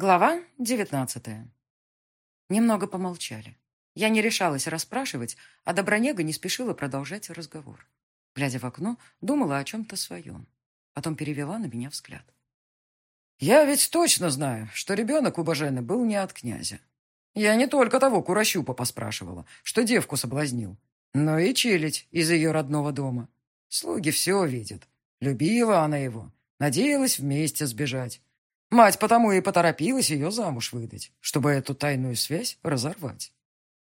Глава девятнадцатая. Немного помолчали. Я не решалась расспрашивать, а Добронега не спешила продолжать разговор. Глядя в окно, думала о чем-то своем. Потом перевела на меня взгляд. «Я ведь точно знаю, что ребенок у Бажены был не от князя. Я не только того Курощупа поспрашивала, что девку соблазнил, но и челядь из ее родного дома. Слуги все видят. Любила она его, надеялась вместе сбежать. Мать потому и поторопилась ее замуж выдать, чтобы эту тайную связь разорвать.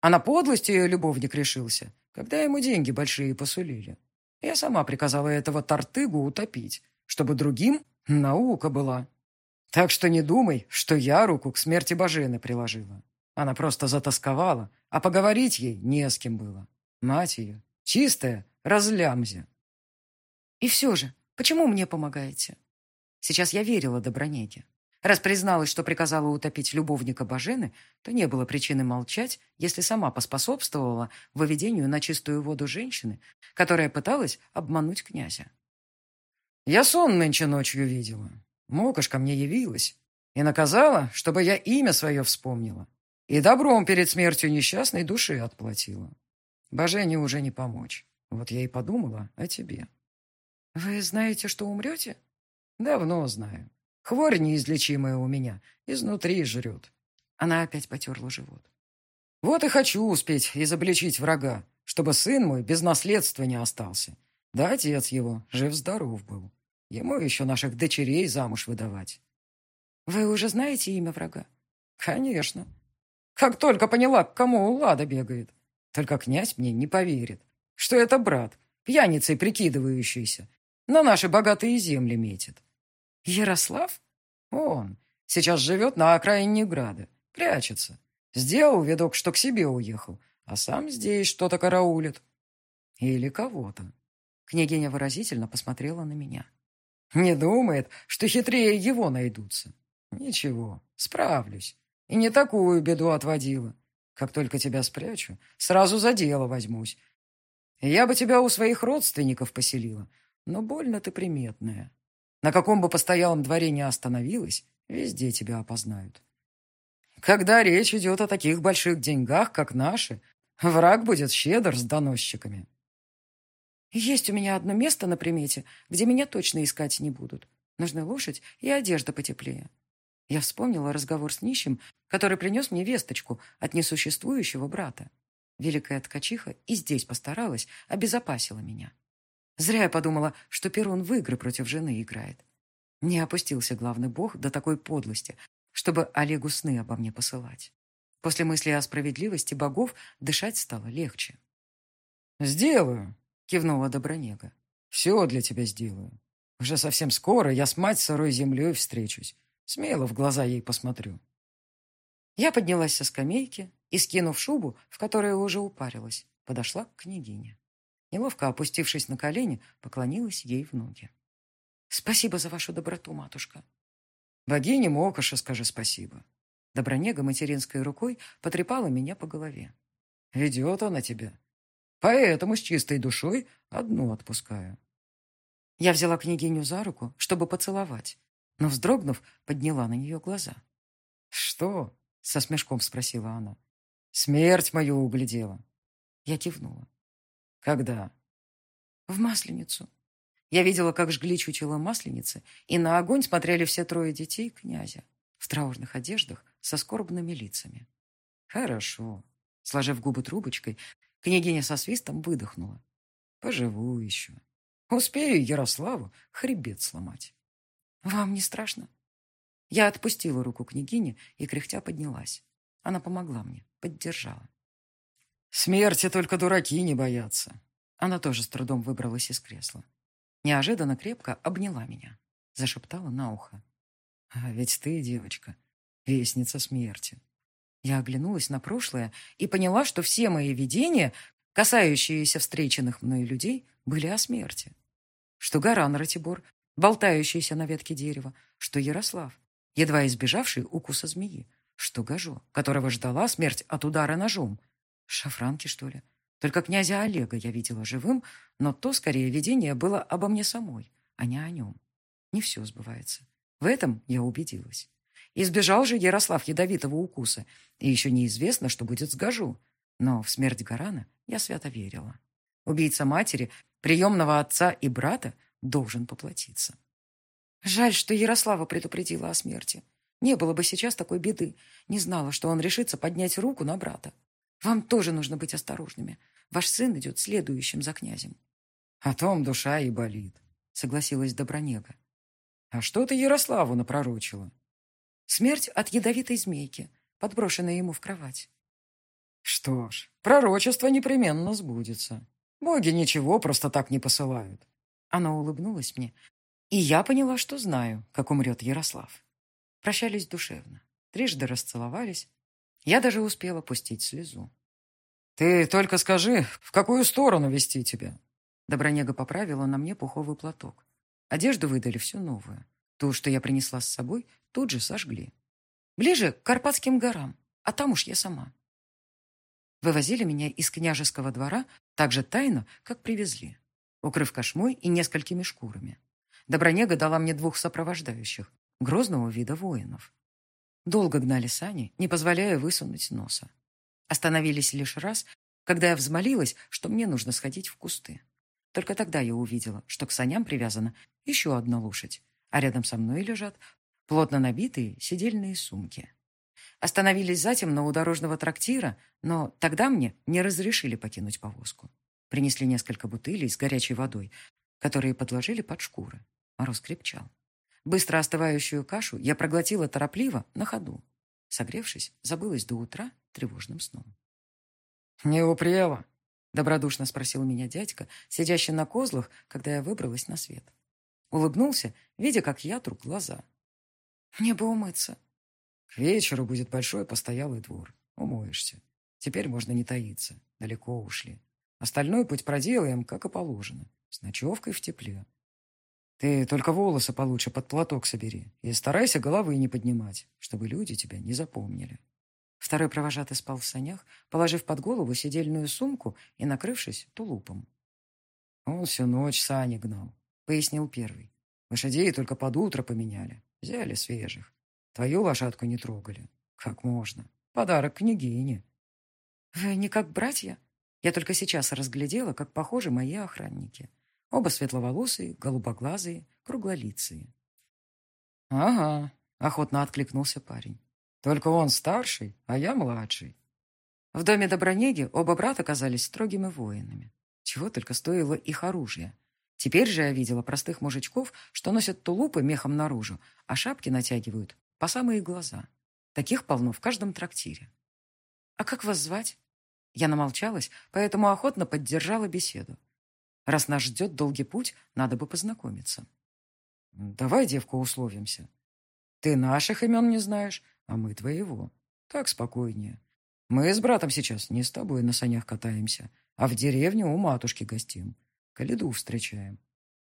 А на подлость ее любовник решился, когда ему деньги большие посулили. Я сама приказала этого тортыгу утопить, чтобы другим наука была. Так что не думай, что я руку к смерти Божены приложила. Она просто затасковала, а поговорить ей не с кем было. Мать ее, чистая, разлямзя. И все же, почему мне помогаете? Сейчас я верила Добронеге. Раз призналась, что приказала утопить любовника Бажены, то не было причины молчать, если сама поспособствовала выведению на чистую воду женщины, которая пыталась обмануть князя. «Я сон нынче ночью видела. Мокош ко мне явилась и наказала, чтобы я имя свое вспомнила и добром перед смертью несчастной души отплатила. Божене уже не помочь. Вот я и подумала о тебе». «Вы знаете, что умрете?» «Давно знаю. Хворь неизлечимая у меня, изнутри жрет. Она опять потерла живот. Вот и хочу успеть изобличить врага, чтобы сын мой без наследства не остался. Да отец его жив-здоров был. Ему еще наших дочерей замуж выдавать. Вы уже знаете имя врага? Конечно. Как только поняла, к кому Улада бегает. Только князь мне не поверит, что это брат, пьяницей прикидывающийся, на наши богатые земли метит. Ярослав? Он. Сейчас живет на окраине Града. Прячется. Сделал видок, что к себе уехал, а сам здесь что-то караулит. Или кого-то. Княгиня выразительно посмотрела на меня. Не думает, что хитрее его найдутся. Ничего, справлюсь. И не такую беду отводила. Как только тебя спрячу, сразу за дело возьмусь. Я бы тебя у своих родственников поселила, но больно ты приметная. На каком бы постоялом дворе не остановилась, везде тебя опознают. Когда речь идет о таких больших деньгах, как наши, враг будет щедр с доносчиками. Есть у меня одно место на примете, где меня точно искать не будут. Нужна лошадь и одежда потеплее. Я вспомнила разговор с нищим, который принес мне весточку от несуществующего брата. Великая ткачиха и здесь постаралась, обезопасила меня. Зря я подумала, что Перун в игры против жены играет. Не опустился главный бог до такой подлости, чтобы Олегу сны обо мне посылать. После мысли о справедливости богов дышать стало легче. «Сделаю», — кивнула Добронега. «Все для тебя сделаю. Уже совсем скоро я с мать сырой землей встречусь. Смело в глаза ей посмотрю». Я поднялась со скамейки и, скинув шубу, в которой уже упарилась, подошла к княгине. Неловко опустившись на колени, поклонилась ей в ноги. «Спасибо за вашу доброту, матушка». «Богине Мокоша скажи спасибо». Добронега материнской рукой потрепала меня по голове. «Ведет она тебя. Поэтому с чистой душой одну отпускаю». Я взяла княгиню за руку, чтобы поцеловать, но, вздрогнув, подняла на нее глаза. «Что?» — со смешком спросила она. «Смерть мою углядела». Я кивнула. Когда? В Масленицу. Я видела, как жгли чучело Масленицы, и на огонь смотрели все трое детей князя в траурных одеждах со скорбными лицами. Хорошо. Сложив губы трубочкой, княгиня со свистом выдохнула. Поживу еще. Успею Ярославу хребет сломать. Вам не страшно? Я отпустила руку княгини и кряхтя поднялась. Она помогла мне, поддержала. Смерти только дураки не боятся. Она тоже с трудом выбралась из кресла. Неожиданно крепко обняла меня. Зашептала на ухо. А ведь ты, девочка, вестница смерти. Я оглянулась на прошлое и поняла, что все мои видения, касающиеся встреченных мной людей, были о смерти. Что Гаран Ратибор, болтающийся на ветке дерева, что Ярослав, едва избежавший укуса змеи, что Гажо, которого ждала смерть от удара ножом, Шафранки, что ли? Только князя Олега я видела живым, но то, скорее, видение было обо мне самой, а не о нем. Не все сбывается. В этом я убедилась. Избежал же Ярослав ядовитого укуса, и еще неизвестно, что будет с Гажу. Но в смерть Гарана я свято верила. Убийца матери, приемного отца и брата должен поплатиться. Жаль, что Ярослава предупредила о смерти. Не было бы сейчас такой беды. Не знала, что он решится поднять руку на брата. Вам тоже нужно быть осторожными. Ваш сын идет следующим за князем. О том душа и болит, согласилась Добронега. А что ты Ярославу напророчила? Смерть от ядовитой змейки, подброшенной ему в кровать. Что ж, пророчество непременно сбудется. Боги ничего просто так не посылают. Она улыбнулась мне, и я поняла, что знаю, как умрет Ярослав. Прощались душевно, трижды расцеловались. Я даже успела пустить слезу. «Ты только скажи, в какую сторону вести тебя?» Добронега поправила на мне пуховый платок. Одежду выдали всю новую. Ту, что я принесла с собой, тут же сожгли. Ближе к Карпатским горам, а там уж я сама. Вывозили меня из княжеского двора так же тайно, как привезли, укрыв кошмой и несколькими шкурами. Добронега дала мне двух сопровождающих, грозного вида воинов. Долго гнали сани, не позволяя высунуть носа. Остановились лишь раз, когда я взмолилась, что мне нужно сходить в кусты. Только тогда я увидела, что к саням привязана еще одна лошадь, а рядом со мной лежат плотно набитые сидельные сумки. Остановились затем у дорожного трактира, но тогда мне не разрешили покинуть повозку. Принесли несколько бутылей с горячей водой, которые подложили под шкуры. Мороз крепчал. Быстро остывающую кашу я проглотила торопливо на ходу. Согревшись, забылась до утра тревожным сном. «Не упрела?» — добродушно спросил меня дядька, сидящий на козлах, когда я выбралась на свет. Улыбнулся, видя, как я тру глаза. «Мне бы умыться». «К вечеру будет большой постоялый двор. Умоешься. Теперь можно не таиться. Далеко ушли. Остальной путь проделаем, как и положено, с ночевкой в тепле. Ты только волосы получше под платок собери и старайся головы не поднимать, чтобы люди тебя не запомнили. Второй провожатый спал в санях, положив под голову сидельную сумку и накрывшись тулупом. Он всю ночь сани гнал, пояснил первый. Лошадей только под утро поменяли, взяли свежих. Твою лошадку не трогали. Как можно? Подарок княгине. Вы не как братья? Я только сейчас разглядела, как похожи мои охранники. Оба светловолосые, голубоглазые, круглолицые. «Ага», — охотно откликнулся парень. «Только он старший, а я младший». В доме Добронеги оба брата оказались строгими воинами. Чего только стоило их оружие. Теперь же я видела простых мужичков, что носят тулупы мехом наружу, а шапки натягивают по самые глаза. Таких полно в каждом трактире. «А как вас звать?» Я намолчалась, поэтому охотно поддержала беседу. Раз нас ждет долгий путь, надо бы познакомиться. Давай, девка, условимся. Ты наших имен не знаешь, а мы твоего. Так спокойнее. Мы с братом сейчас не с тобой на санях катаемся, а в деревне у матушки гостим. Каледу встречаем.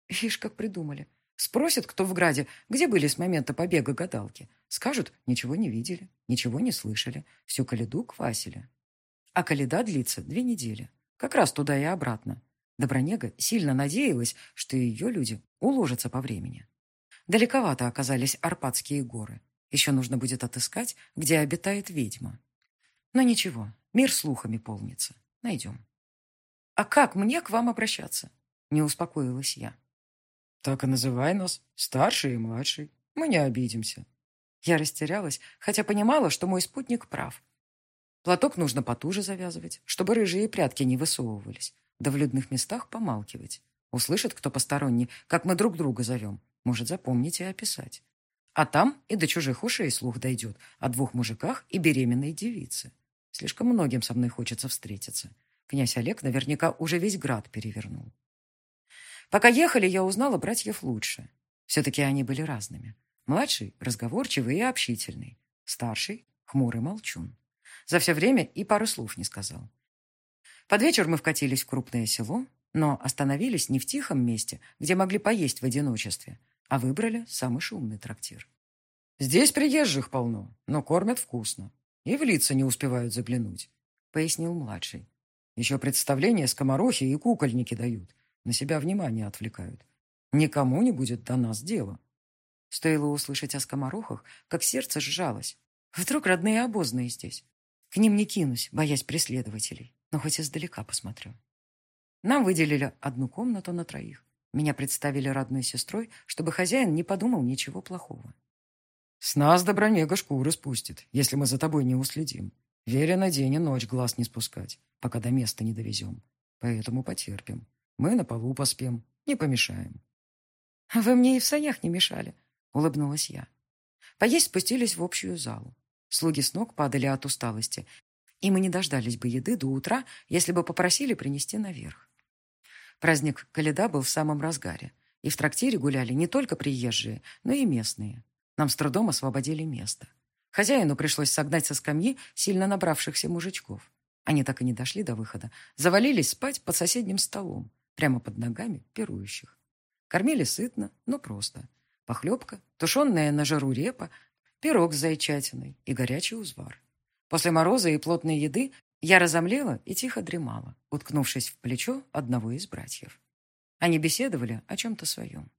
Видишь, как придумали. Спросят, кто в Граде, где были с момента побега гадалки. Скажут, ничего не видели, ничего не слышали, всю Каледу квасили. А Каледа длится две недели. Как раз туда и обратно. Добронега сильно надеялась, что ее люди уложатся по времени. Далековато оказались Арпатские горы. Еще нужно будет отыскать, где обитает ведьма. Но ничего, мир слухами полнится. Найдем. «А как мне к вам обращаться?» Не успокоилась я. «Так и называй нас, старший и младший. Мы не обидимся». Я растерялась, хотя понимала, что мой спутник прав. Платок нужно потуже завязывать, чтобы рыжие прятки не высовывались да в людных местах помалкивать. Услышит кто посторонний, как мы друг друга зовем, может запомнить и описать. А там и до чужих ушей слух дойдет о двух мужиках и беременной девице. Слишком многим со мной хочется встретиться. Князь Олег наверняка уже весь град перевернул. Пока ехали, я узнала братьев лучше. Все-таки они были разными. Младший – разговорчивый и общительный. Старший – хмурый молчун. За все время и пару слов не сказал. Под вечер мы вкатились в крупное село, но остановились не в тихом месте, где могли поесть в одиночестве, а выбрали самый шумный трактир. «Здесь приезжих полно, но кормят вкусно. И в лица не успевают заглянуть», — пояснил младший. «Еще представления скоморохи и кукольники дают, на себя внимание отвлекают. Никому не будет до нас дела». Стоило услышать о скоморохах, как сердце сжалось. Вдруг родные обозные здесь. К ним не кинусь, боясь преследователей, но хоть издалека посмотрю. Нам выделили одну комнату на троих. Меня представили родной сестрой, чтобы хозяин не подумал ничего плохого. «С нас Добронега шкуры спустит, если мы за тобой не уследим. Верено день и ночь глаз не спускать, пока до места не довезем. Поэтому потерпим. Мы на полу поспем, не помешаем». «Вы мне и в санях не мешали», — улыбнулась я. Поесть спустились в общую залу. Слуги с ног падали от усталости, и мы не дождались бы еды до утра, если бы попросили принести наверх. Праздник Каледа был в самом разгаре, и в трактире гуляли не только приезжие, но и местные. Нам с трудом освободили место. Хозяину пришлось согнать со скамьи сильно набравшихся мужичков. Они так и не дошли до выхода, завалились спать под соседним столом, прямо под ногами пирующих. Кормили сытно, но просто. Похлебка, тушенная на жару репа, пирог с зайчатиной и горячий узвар. После мороза и плотной еды я разомлела и тихо дремала, уткнувшись в плечо одного из братьев. Они беседовали о чем-то своем.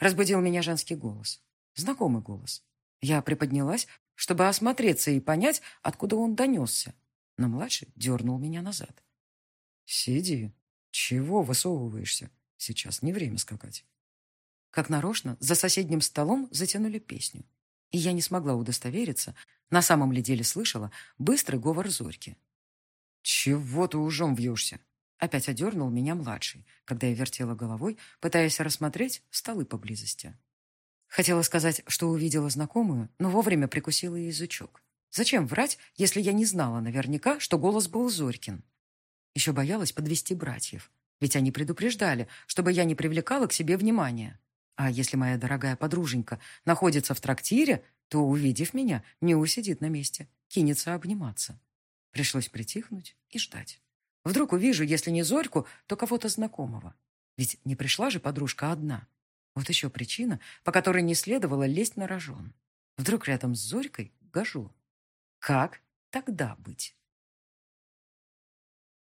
Разбудил меня женский голос. Знакомый голос. Я приподнялась, чтобы осмотреться и понять, откуда он донесся. Но младший дернул меня назад. «Сиди. Чего высовываешься? Сейчас не время скакать». Как нарочно, за соседним столом затянули песню и я не смогла удостовериться, на самом ли деле слышала быстрый говор Зорьки. «Чего ты ужом вьешься?» Опять одернул меня младший, когда я вертела головой, пытаясь рассмотреть столы поблизости. Хотела сказать, что увидела знакомую, но вовремя прикусила язычок. Зачем врать, если я не знала наверняка, что голос был Зорькин? Еще боялась подвести братьев, ведь они предупреждали, чтобы я не привлекала к себе внимания. А если моя дорогая подруженька находится в трактире, то, увидев меня, не усидит на месте, кинется обниматься. Пришлось притихнуть и ждать. Вдруг увижу, если не Зорьку, то кого-то знакомого. Ведь не пришла же подружка одна. Вот еще причина, по которой не следовало лезть на рожон. Вдруг рядом с Зорькой гожу. Как тогда быть?